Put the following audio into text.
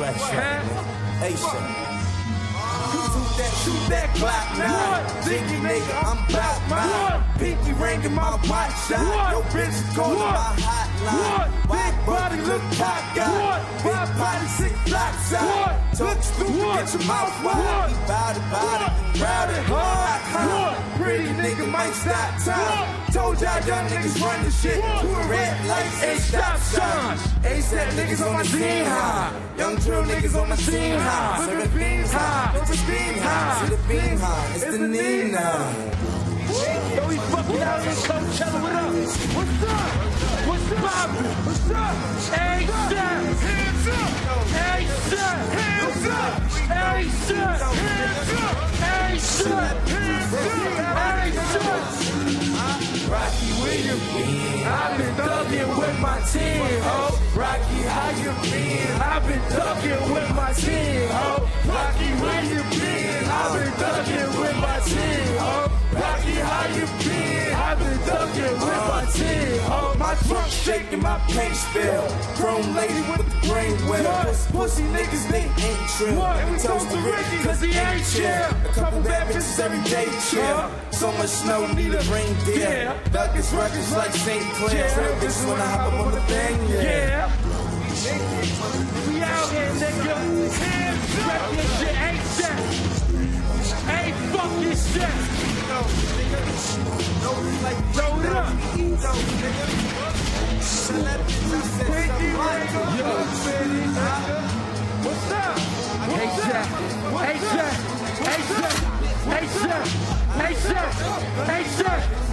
Out, Hey, son. Shoot that, shoot that clock now. Ziggy nigga, I'm back, man. Pinky ring in my watch out. Yo, bitch is calling my hotline. Big body look cockeyed. Big body six blocks out. Took stupid, get your mouth wide. Bout it, bout it, proud it, hard, hard. Pretty nigga might stop time. Told y'all young niggas run the shit. Two red lights and stop signs. ASAP niggas on my team high. Young drill niggas on my team high. Serving beams high. Serving beam high. See the beam high. It's the Nina. Yo, we fucking out in Coachella. What up? Rocky Williams. I've been thugging with my team. Rocky, how you been? I've been with my. Rocky, you been? I've been with my. Rocky, how you been? I've been with my. Shaking, my paint spill. Chrome lady with the brain well. Pussy niggas, they ain't trill. And we toast to Ricky, cause he ain't chill. A couple bad bitches every day chill. So much snow, need a reindeer. Douglas records like St. Clair. Trail bitches when I hop up on the thing, yeah. We out here, nigga. Hands up. Shit ain't set. Ain't fucking set. What's up? Hey, Jack. Hey, Jack. Hey, Jack. Hey, Jack. Hey, Jack. Hey, Jack.